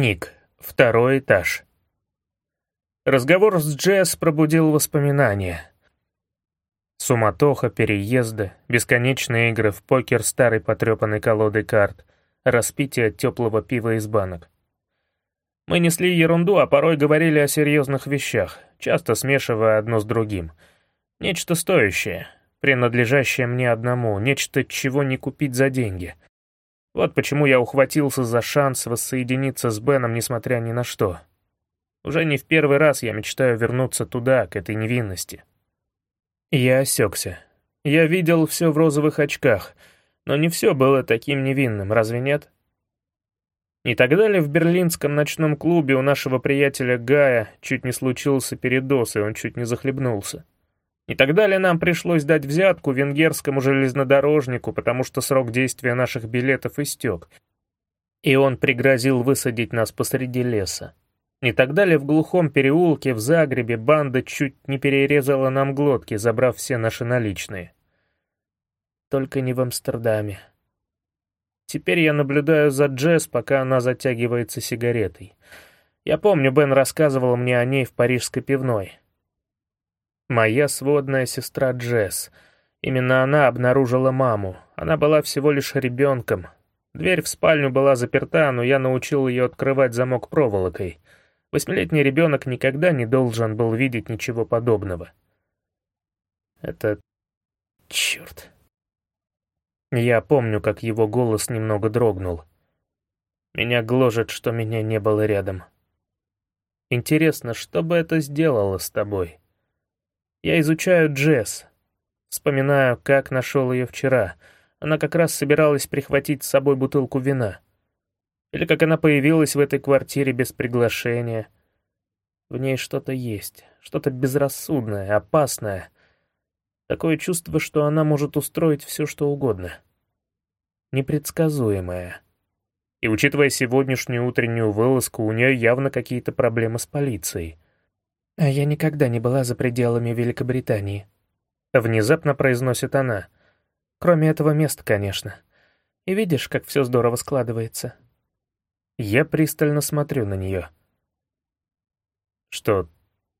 Ник. Второй этаж. Разговор с Джесс пробудил воспоминания. Суматоха, переезды, бесконечные игры в покер старой потрепанной колодой карт, распитие теплого пива из банок. Мы несли ерунду, а порой говорили о серьезных вещах, часто смешивая одно с другим. Нечто стоящее, принадлежащее мне одному, нечто, чего не купить за деньги — вот почему я ухватился за шанс воссоединиться с Беном, несмотря ни на что. Уже не в первый раз я мечтаю вернуться туда, к этой невинности. Я осекся. Я видел все в розовых очках, но не все было таким невинным, разве нет? Не тогда ли в берлинском ночном клубе у нашего приятеля Гая чуть не случился передоз, и он чуть не захлебнулся? И тогда ли нам пришлось дать взятку венгерскому железнодорожнику, потому что срок действия наших билетов истек, и он пригрозил высадить нас посреди леса? Не тогда ли в глухом переулке в Загребе банда чуть не перерезала нам глотки, забрав все наши наличные? Только не в Амстердаме. Теперь я наблюдаю за Джесс, пока она затягивается сигаретой. Я помню, Бен рассказывал мне о ней в парижской пивной. Моя сводная сестра Джесс. Именно она обнаружила маму. Она была всего лишь ребенком. Дверь в спальню была заперта, но я научил ее открывать замок проволокой. Восьмилетний ребенок никогда не должен был видеть ничего подобного. Это... Черт. Я помню, как его голос немного дрогнул. Меня гложет, что меня не было рядом. Интересно, что бы это сделало с тобой? Я изучаю Джесс. Вспоминаю, как нашел ее вчера. Она как раз собиралась прихватить с собой бутылку вина. Или как она появилась в этой квартире без приглашения. В ней что-то есть, что-то безрассудное, опасное. Такое чувство, что она может устроить все, что угодно. Непредсказуемое. И учитывая сегодняшнюю утреннюю вылазку, у нее явно какие-то проблемы с полицией. «А я никогда не была за пределами Великобритании», — внезапно произносит она. «Кроме этого места, конечно. И видишь, как все здорово складывается». Я пристально смотрю на нее. «Что,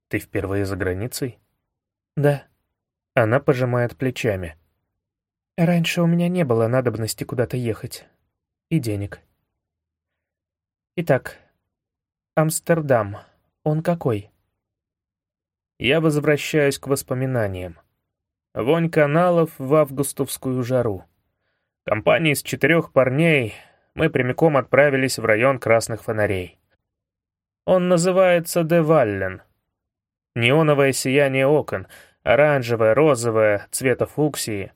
ты впервые за границей?» «Да». Она пожимает плечами. «Раньше у меня не было надобности куда-то ехать. И денег». «Итак, Амстердам. Он какой?» Я возвращаюсь к воспоминаниям. Вонь каналов в августовскую жару. Компания из четырех парней, мы прямиком отправились в район красных фонарей. Он называется Деваллен. Неоновое сияние окон, оранжевое, розовое, цвета фуксии.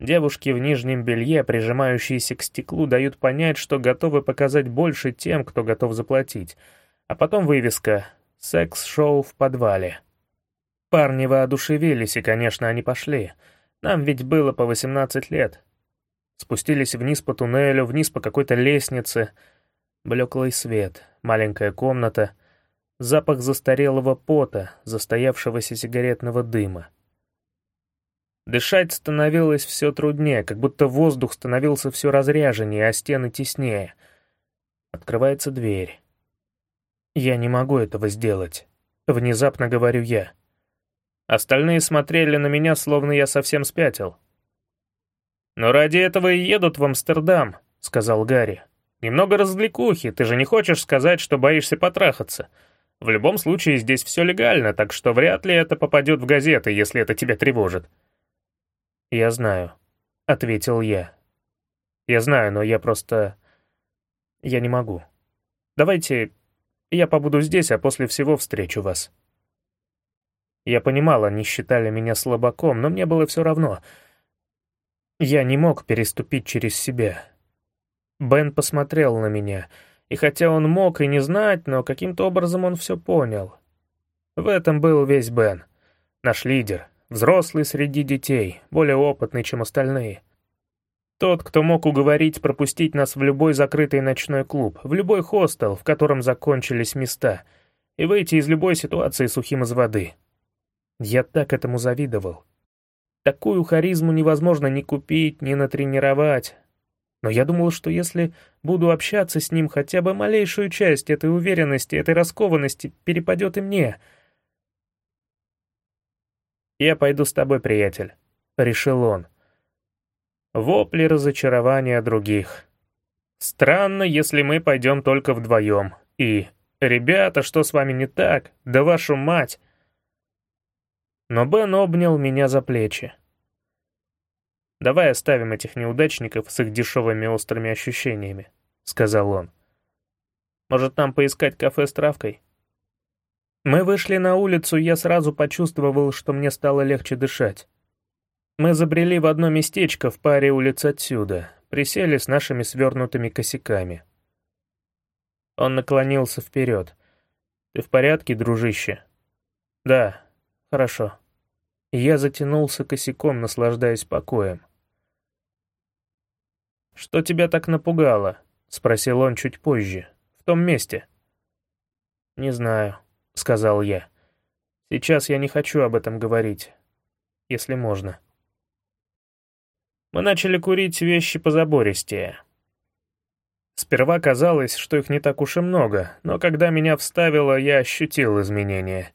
Девушки в нижнем белье, прижимающиеся к стеклу, дают понять, что готовы показать больше тем, кто готов заплатить. А потом вывеска Секс-шоу в подвале. Парни воодушевились, и, конечно, они пошли. Нам ведь было по 18 лет. Спустились вниз по туннелю, вниз по какой-то лестнице. Блеклый свет, маленькая комната, запах застарелого пота, застоявшегося сигаретного дыма. Дышать становилось все труднее, как будто воздух становился все разряженнее, а стены теснее. Открывается дверь. «Я не могу этого сделать», — внезапно говорю я. Остальные смотрели на меня, словно я совсем спятил. «Но ради этого и едут в Амстердам», — сказал Гарри. «Немного развлекухи, ты же не хочешь сказать, что боишься потрахаться. В любом случае здесь все легально, так что вряд ли это попадет в газеты, если это тебя тревожит». «Я знаю», — ответил я. «Я знаю, но я просто... Я не могу. Давайте я побуду здесь, а после всего встречу вас». Я понимал, они считали меня слабаком, но мне было все равно. Я не мог переступить через себя. Бен посмотрел на меня, и хотя он мог и не знать, но каким-то образом он все понял. В этом был весь Бен. Наш лидер, взрослый среди детей, более опытный, чем остальные. Тот, кто мог уговорить пропустить нас в любой закрытый ночной клуб, в любой хостел, в котором закончились места, и выйти из любой ситуации сухим из воды. Я так этому завидовал. Такую харизму невозможно ни купить, ни натренировать. Но я думал, что если буду общаться с ним, хотя бы малейшую часть этой уверенности, этой раскованности перепадет и мне. «Я пойду с тобой, приятель», — решил он. Вопли разочарования других. Странно, если мы пойдем только вдвоем. И, ребята, что с вами не так? Да вашу мать! Но Бен обнял меня за плечи. «Давай оставим этих неудачников с их дешевыми острыми ощущениями», — сказал он. «Может, нам поискать кафе с травкой?» Мы вышли на улицу, и я сразу почувствовал, что мне стало легче дышать. Мы забрели в одно местечко в паре улиц отсюда, присели с нашими свернутыми косяками. Он наклонился вперед. «Ты в порядке, дружище?» «Да, хорошо». Я затянулся косяком, наслаждаясь покоем. «Что тебя так напугало?» — спросил он чуть позже. «В том месте». «Не знаю», — сказал я. «Сейчас я не хочу об этом говорить, если можно». Мы начали курить вещи позабористее. Сперва казалось, что их не так уж и много, но когда меня вставило, я ощутил изменения.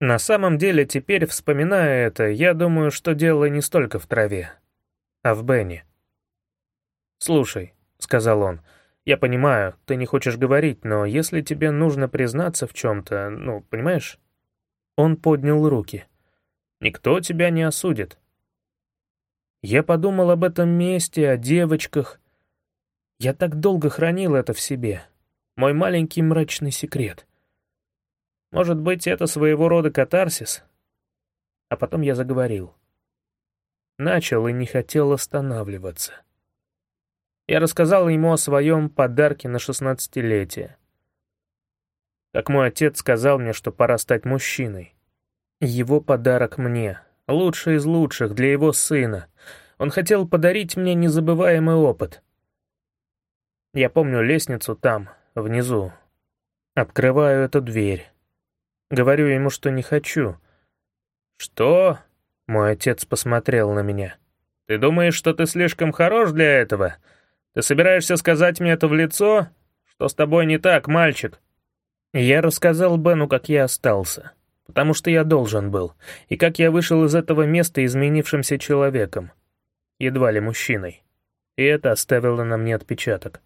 На самом деле, теперь, вспоминая это, я думаю, что дело не столько в траве, а в Бенни. «Слушай», — сказал он, — «я понимаю, ты не хочешь говорить, но если тебе нужно признаться в чем-то, ну, понимаешь?» Он поднял руки. «Никто тебя не осудит». Я подумал об этом месте, о девочках. Я так долго хранил это в себе. Мой маленький мрачный секрет. Может быть, это своего рода катарсис? А потом я заговорил. Начал и не хотел останавливаться. Я рассказал ему о своем подарке на шестнадцатилетие. Как мой отец сказал мне, что пора стать мужчиной. Его подарок мне, лучший из лучших, для его сына. Он хотел подарить мне незабываемый опыт. Я помню лестницу там, внизу. Открываю эту дверь. Говорю ему, что не хочу. «Что?» — мой отец посмотрел на меня. «Ты думаешь, что ты слишком хорош для этого?» Ты собираешься сказать мне это в лицо? Что с тобой не так, мальчик?» Я рассказал Бену, как я остался, потому что я должен был, и как я вышел из этого места изменившимся человеком, едва ли мужчиной. И это оставило на мне отпечаток.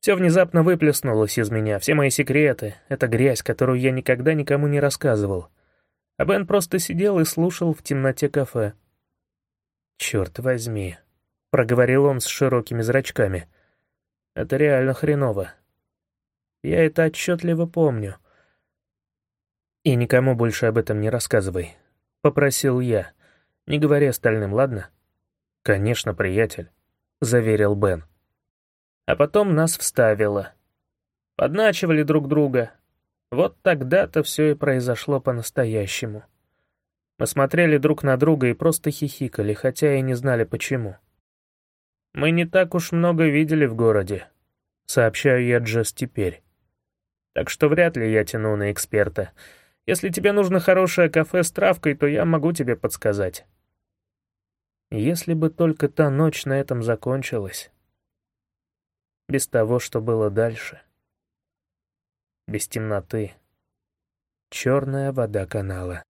Все внезапно выплеснулось из меня, все мои секреты, эта грязь, которую я никогда никому не рассказывал. А Бен просто сидел и слушал в темноте кафе. Черт возьми, проговорил он с широкими зрачками. «Это реально хреново. Я это отчетливо помню». «И никому больше об этом не рассказывай», — попросил я. «Не говори остальным, ладно?» «Конечно, приятель», — заверил Бен. А потом нас вставило. Подначивали друг друга. Вот тогда-то все и произошло по-настоящему. Мы смотрели друг на друга и просто хихикали, хотя и не знали почему. Мы не так уж много видели в городе, сообщаю я Джесс теперь. Так что вряд ли я тяну на эксперта. Если тебе нужно хорошее кафе с травкой, то я могу тебе подсказать. Если бы только та ночь на этом закончилась. Без того, что было дальше. Без темноты. Черная вода канала.